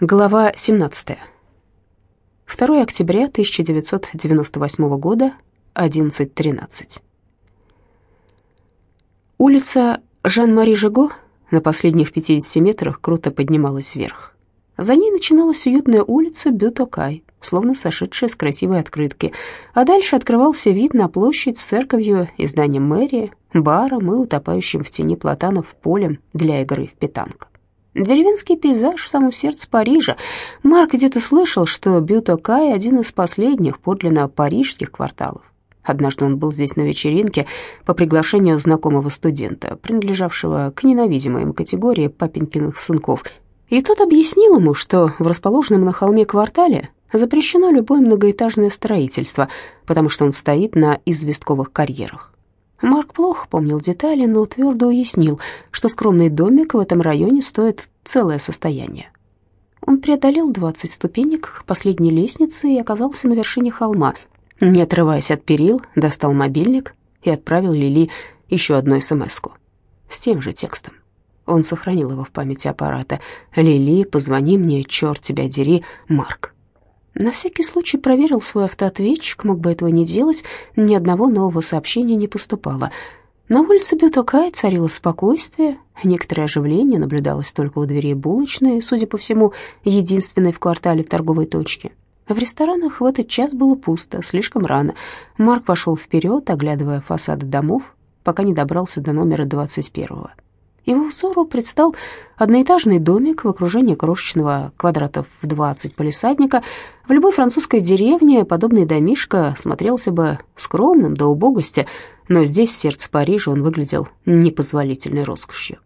Глава 17. 2 октября 1998 года, 11.13. Улица Жан-Мари Жиго на последних 50 метрах круто поднималась вверх. За ней начиналась уютная улица Бютокай, словно сошедшая с красивой открытки, а дальше открывался вид на площадь с церковью и зданием мэрии, баром и утопающим в тени платанов полем для игры в питанг. Деревенский пейзаж в самом сердце Парижа. Марк где-то слышал, что Бютокай — один из последних подлинно парижских кварталов. Однажды он был здесь на вечеринке по приглашению знакомого студента, принадлежавшего к ненавидимой им категории папенькиных сынков. И тот объяснил ему, что в расположенном на холме квартале запрещено любое многоэтажное строительство, потому что он стоит на известковых карьерах. Марк плохо помнил детали, но твердо уяснил, что скромный домик в этом районе стоит целое состояние. Он преодолел 20 ступенек последней лестницы и оказался на вершине холма. Не отрываясь от перил, достал мобильник и отправил Лили еще одну смс -ку. с тем же текстом. Он сохранил его в памяти аппарата. «Лили, позвони мне, черт тебя дери, Марк». На всякий случай проверил свой автоответчик, мог бы этого не делать, ни одного нового сообщения не поступало. На улице Бютокай царило спокойствие, некоторое оживление наблюдалось только у дверей булочной, судя по всему, единственной в квартале торговой точки. В ресторанах в этот час было пусто, слишком рано. Марк пошел вперед, оглядывая фасады домов, пока не добрался до номера 21-го. Его взору предстал одноэтажный домик в окружении крошечного квадратов в 20 полисадника. В любой французской деревне подобный домишко смотрелся бы скромным до убогости, но здесь, в сердце Парижа, он выглядел непозволительной роскошью.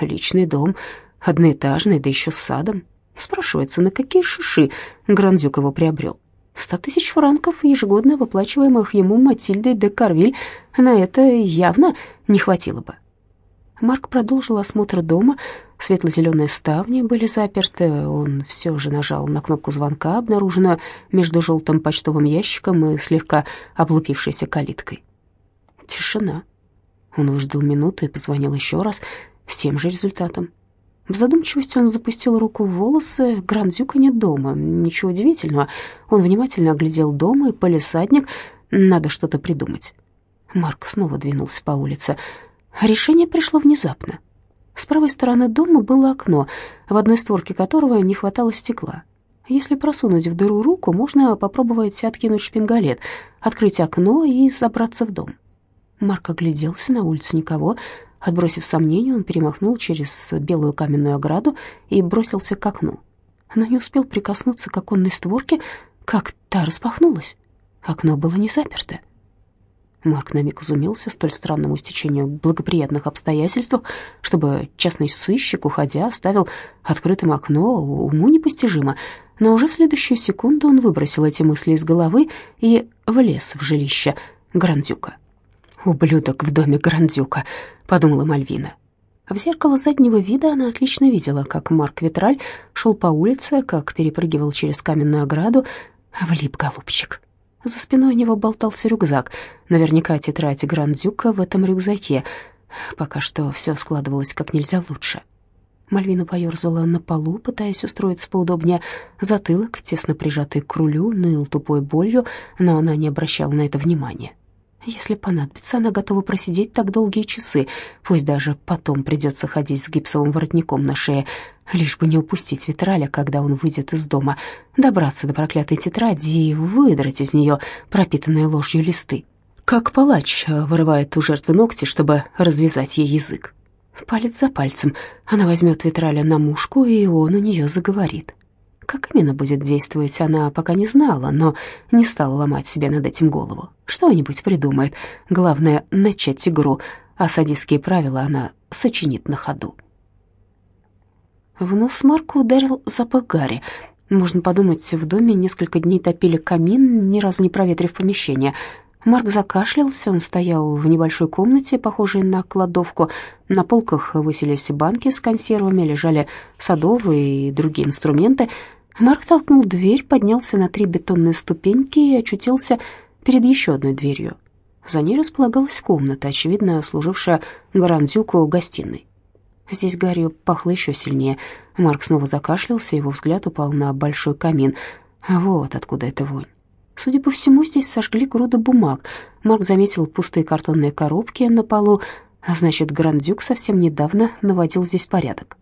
Личный дом, одноэтажный, да еще с садом. Спрашивается, на какие шиши Грандюк его приобрел? Сто тысяч франков, ежегодно выплачиваемых ему Матильдой де Карвиль, на это явно не хватило бы. Марк продолжил осмотр дома. Светло-зеленые ставни были заперты. Он все же нажал на кнопку звонка, обнаруженную между желтым почтовым ящиком и слегка облупившейся калиткой. Тишина. Он выждал минуту и позвонил еще раз с тем же результатом. В задумчивости он запустил руку в волосы. Грандюка нет дома. Ничего удивительного. Он внимательно оглядел дом и полисадник. Надо что-то придумать. Марк снова двинулся по улице. Решение пришло внезапно. С правой стороны дома было окно, в одной створке которого не хватало стекла. Если просунуть в дыру руку, можно попробовать откинуть шпингалет, открыть окно и забраться в дом. Марк огляделся, на улице никого. Отбросив сомнения, он перемахнул через белую каменную ограду и бросился к окну. Но не успел прикоснуться к оконной створке, как та распахнулась. Окно было не заперто. Марк на миг изумился столь странному стечению благоприятных обстоятельств, чтобы частный сыщик, уходя, оставил открытым окно, уму непостижимо. Но уже в следующую секунду он выбросил эти мысли из головы и влез в жилище Грандюка. «Ублюдок в доме Грандюка», — подумала Мальвина. В зеркало заднего вида она отлично видела, как Марк Витраль шел по улице, как перепрыгивал через каменную ограду. Влип голубчик. За спиной у него болтался рюкзак. Наверняка тетрадь Грандюка в этом рюкзаке. Пока что все складывалось как нельзя лучше. Мальвина поёрзала на полу, пытаясь устроиться поудобнее. Затылок, тесно прижатый к рулю, ныл тупой болью, но она не обращала на это внимания. Если понадобится, она готова просидеть так долгие часы, пусть даже потом придется ходить с гипсовым воротником на шее, лишь бы не упустить Витраля, когда он выйдет из дома, добраться до проклятой тетради и выдрать из нее пропитанные ложью листы. Как палач вырывает у жертвы ногти, чтобы развязать ей язык. Палец за пальцем она возьмет Витраля на мушку, и он у нее заговорит. Как именно будет действовать, она пока не знала, но не стала ломать себе над этим голову. Что-нибудь придумает. Главное — начать игру, а садистские правила она сочинит на ходу. В нос Марку ударил запах гари. Можно подумать, в доме несколько дней топили камин, ни разу не проветрив помещение. Марк закашлялся, он стоял в небольшой комнате, похожей на кладовку. На полках высились банки с консервами, лежали садовые и другие инструменты — Марк толкнул дверь, поднялся на три бетонные ступеньки и очутился перед еще одной дверью. За ней располагалась комната, очевидно, служившая Гарандюку гостиной. Здесь гарью пахло еще сильнее. Марк снова закашлялся, его взгляд упал на большой камин. Вот откуда эта вонь. Судя по всему, здесь сожгли груда бумаг. Марк заметил пустые картонные коробки на полу, а значит, Грандюк совсем недавно наводил здесь порядок.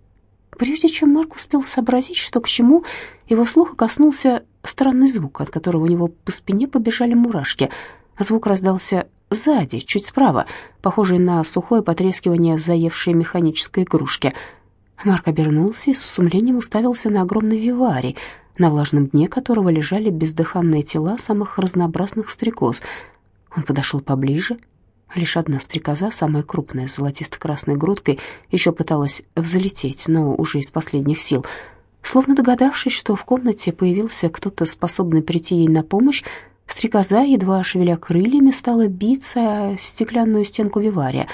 Прежде чем Марк успел сообразить, что к чему, его слуха коснулся странный звук, от которого у него по спине побежали мурашки. Звук раздался сзади, чуть справа, похожий на сухое потрескивание заевшей механической игрушки. Марк обернулся и с усумлением уставился на огромный виварий, на влажном дне которого лежали бездыханные тела самых разнообразных стрекоз. Он подошел поближе. Лишь одна стрекоза, самая крупная, с золотисто-красной грудкой, еще пыталась взлететь, но уже из последних сил. Словно догадавшись, что в комнате появился кто-то, способный прийти ей на помощь, Стрекоза, едва шевеля крыльями, стала биться о стеклянную стенку вивария.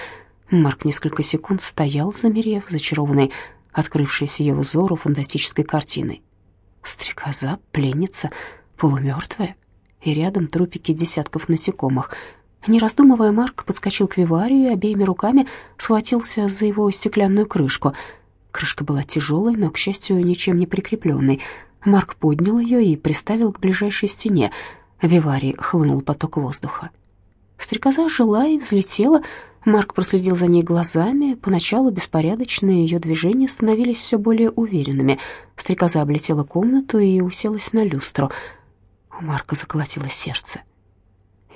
Марк несколько секунд стоял, замерев, зачарованный открывшейся его взору фантастической картиной. Стрекоза, пленница, полумертвая, и рядом трупики десятков насекомых. Не раздумывая, Марк подскочил к виварию и обеими руками схватился за его стеклянную крышку. Крышка была тяжелой, но, к счастью, ничем не прикрепленной. Марк поднял ее и приставил к ближайшей стене — в виварии хлынул поток воздуха. Стрекоза жила и взлетела. Марк проследил за ней глазами. Поначалу беспорядочные ее движения становились все более уверенными. Стрекоза облетела комнату и уселась на люстру. У Марка заколотилось сердце.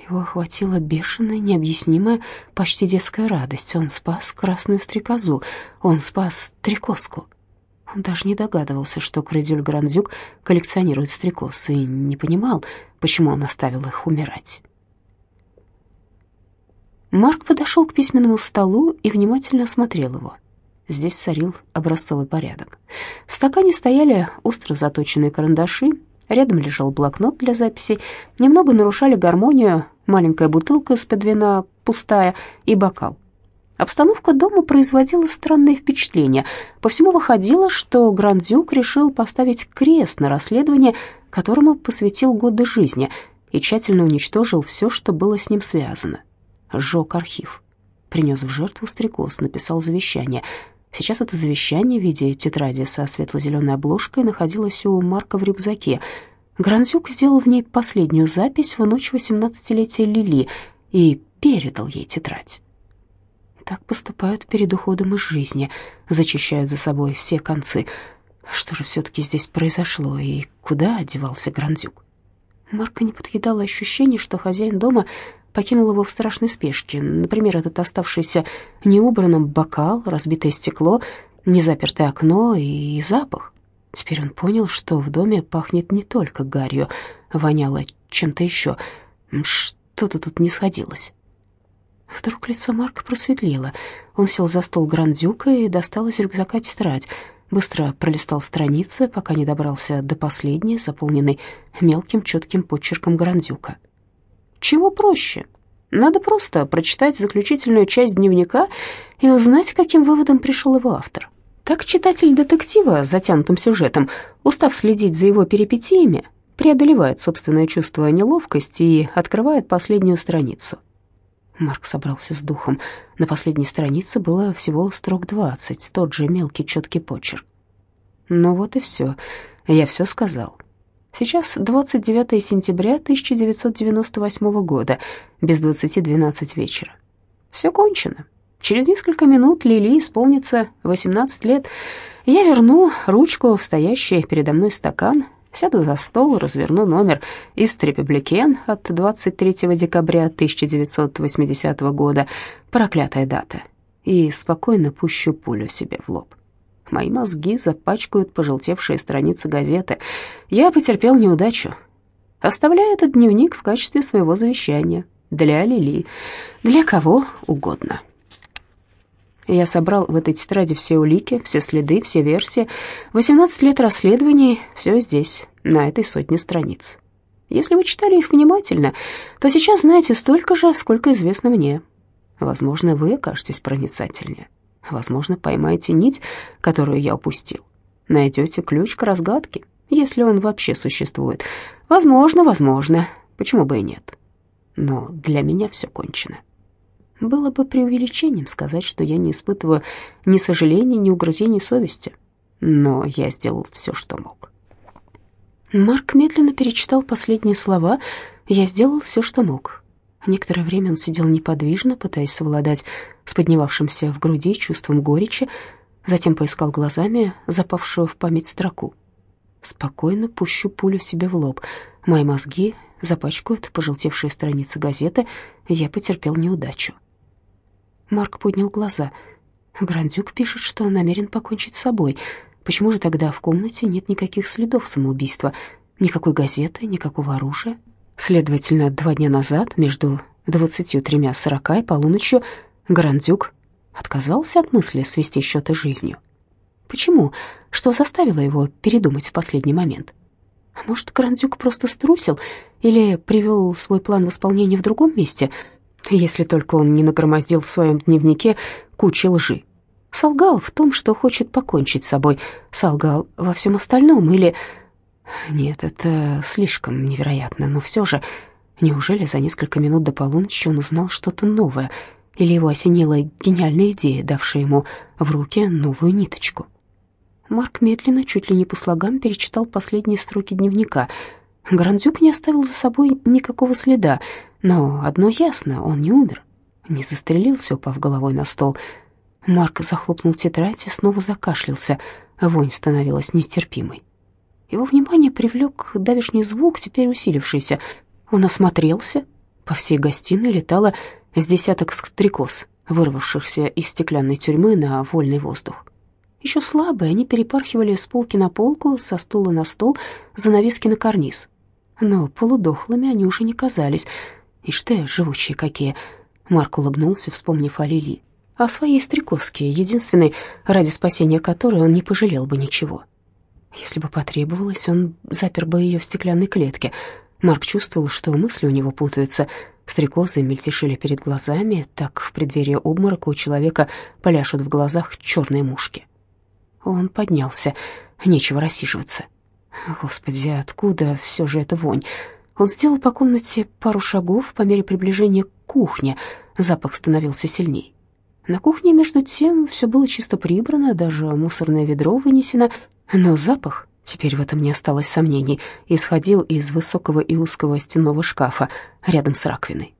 Его охватила бешеная, необъяснимая, почти детская радость. Он спас красную стрекозу, он спас стрекозку. Он даже не догадывался, что Кредюль Грандюк коллекционирует стрекоз, и не понимал, почему он оставил их умирать. Марк подошел к письменному столу и внимательно осмотрел его. Здесь царил образцовый порядок. В стакане стояли остро заточенные карандаши, рядом лежал блокнот для записей, немного нарушали гармонию маленькая бутылка из-под вина, пустая, и бокал. Обстановка дома производила странное впечатление. По всему выходило, что Грандзюк решил поставить крест на расследование, которому посвятил годы жизни, и тщательно уничтожил все, что было с ним связано. Сжег архив. Принес в жертву стрекоз, написал завещание. Сейчас это завещание в виде тетради со светло-зеленой обложкой находилось у Марка в рюкзаке. Грандзюк сделал в ней последнюю запись в ночь 18-летия Лили и передал ей тетрадь. Так поступают перед уходом из жизни, зачищают за собой все концы. Что же все-таки здесь произошло и куда одевался Грандюк? Марка не подъедало ощущение, что хозяин дома покинул его в страшной спешке. Например, этот оставшийся неубранным бокал, разбитое стекло, незапертое окно и запах. Теперь он понял, что в доме пахнет не только гарью, воняло чем-то еще. Что-то тут не сходилось. Вдруг лицо Марка просветлело. Он сел за стол Грандюка и достал из рюкзака тетрадь. Быстро пролистал страницы, пока не добрался до последней, заполненной мелким четким почерком Грандюка. «Чего проще? Надо просто прочитать заключительную часть дневника и узнать, каким выводом пришел его автор». Так читатель детектива затянутым сюжетом, устав следить за его перипетиями, преодолевает собственное чувство неловкости и открывает последнюю страницу — Марк собрался с духом. На последней странице было всего строк двадцать, тот же мелкий четкий почерк. Ну вот и все, я все сказал. Сейчас 29 сентября 1998 года, без 20.12 вечера. Все кончено. Через несколько минут Лили исполнится 18 лет. Я верну ручку в стоящий передо мной стакан, Сяду за стол, разверну номер из «Републикен» от 23 декабря 1980 года, проклятая дата, и спокойно пущу пулю себе в лоб. Мои мозги запачкают пожелтевшие страницы газеты. Я потерпел неудачу. Оставляю этот дневник в качестве своего завещания. Для Лили. Для кого угодно. Я собрал в этой тетради все улики, все следы, все версии. 18 лет расследований, все здесь, на этой сотне страниц. Если вы читали их внимательно, то сейчас знаете столько же, сколько известно мне. Возможно, вы окажетесь проницательнее. Возможно, поймаете нить, которую я упустил. Найдете ключ к разгадке, если он вообще существует. Возможно, возможно. Почему бы и нет? Но для меня все кончено. Было бы преувеличением сказать, что я не испытываю ни сожаления, ни угрызений совести. Но я сделал все, что мог. Марк медленно перечитал последние слова. Я сделал все, что мог. Некоторое время он сидел неподвижно, пытаясь совладать с поднимавшимся в груди чувством горечи, затем поискал глазами запавшую в память строку. «Спокойно пущу пулю себе в лоб. Мои мозги запачкают пожелтевшие страницы газеты. Я потерпел неудачу». Марк поднял глаза. Грандюк пишет, что намерен покончить с собой. Почему же тогда в комнате нет никаких следов самоубийства? Никакой газеты, никакого оружия? Следовательно, два дня назад, между двадцатью тремя сорока и полуночью, Грандюк отказался от мысли свести счеты жизнью. Почему? Что заставило его передумать в последний момент? А может, Грандюк просто струсил или привел свой план в исполнение в другом месте — если только он не нагромоздил в своем дневнике кучи лжи. Солгал в том, что хочет покончить с собой, солгал во всем остальном или... Нет, это слишком невероятно, но все же... Неужели за несколько минут до полуночи он узнал что-то новое, или его осенила гениальная идея, давшая ему в руки новую ниточку? Марк медленно, чуть ли не по слогам, перечитал последние строки дневника. Грандюк не оставил за собой никакого следа, но одно ясно, он не умер, не застрелился, упав головой на стол. Марк захлопнул тетрадь и снова закашлялся, вонь становилась нестерпимой. Его внимание привлек давишний звук, теперь усилившийся. Он осмотрелся. По всей гостиной летало с десяток стрекоз, вырвавшихся из стеклянной тюрьмы на вольный воздух. Еще слабые, они перепархивали с полки на полку, со стула на стол, занавески на карниз. Но полудохлыми они уже не казались — Ишь ты, живучие какие!» Марк улыбнулся, вспомнив о Лили. О своей стрекозке, единственной, ради спасения которой он не пожалел бы ничего. Если бы потребовалось, он запер бы ее в стеклянной клетке. Марк чувствовал, что мысли у него путаются. Стрекозы мельтешили перед глазами, так в преддверии обморока у человека поляшут в глазах черные мушки. Он поднялся, нечего рассиживаться. Господи, откуда все же эта вонь? Он сделал по комнате пару шагов по мере приближения к кухне. Запах становился сильней. На кухне, между тем, все было чисто прибрано, даже мусорное ведро вынесено, но запах, теперь в этом не осталось сомнений, исходил из высокого и узкого стенного шкафа рядом с раковиной.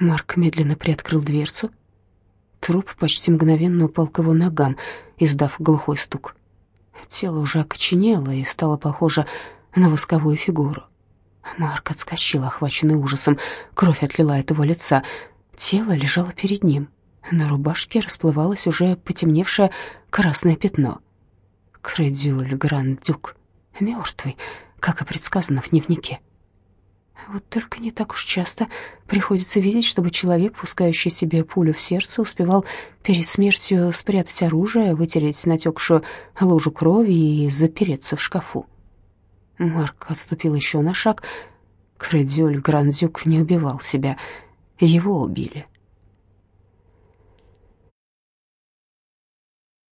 Марк медленно приоткрыл дверцу. Труп почти мгновенно упал к его ногам, издав глухой стук. Тело уже окоченело и стало похоже на восковую фигуру. Марк отскочил, охваченный ужасом. Кровь отлила от его лица. Тело лежало перед ним. На рубашке расплывалось уже потемневшее красное пятно. Кредюль Гран-Дюк. Мертвый, как и предсказано в дневнике. Вот только не так уж часто приходится видеть, чтобы человек, пускающий себе пулю в сердце, успевал перед смертью спрятать оружие, вытереть натекшую лужу крови и запереться в шкафу. Марк отступил еще на шаг. Кредюль Грандюк не убивал себя. Его убили.